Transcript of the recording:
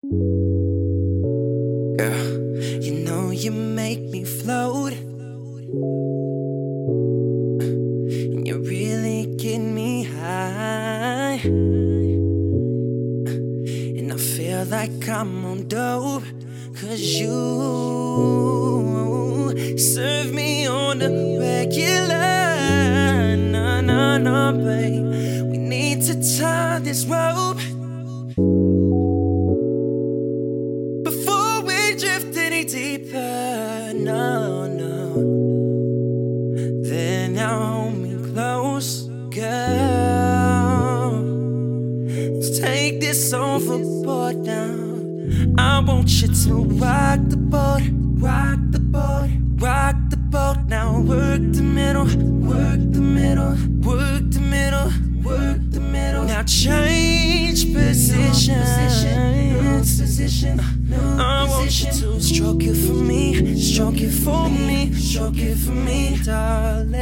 Girl, you know you make me float. And you really get me high. And I feel like I'm on dope. Cause you serve me on a regular. Nah, nah, nah, babe. We need to tie this rope. Deeper, no, no. Then now hold me close, girl. Let's take this overboard now. I want you to rock the boat, rock the boat, rock the boat. Now work the middle, work the middle, work the middle, work the middle. Now change position, position. I want you to stroke it for me, stroke it for me, stroke it for me, darling.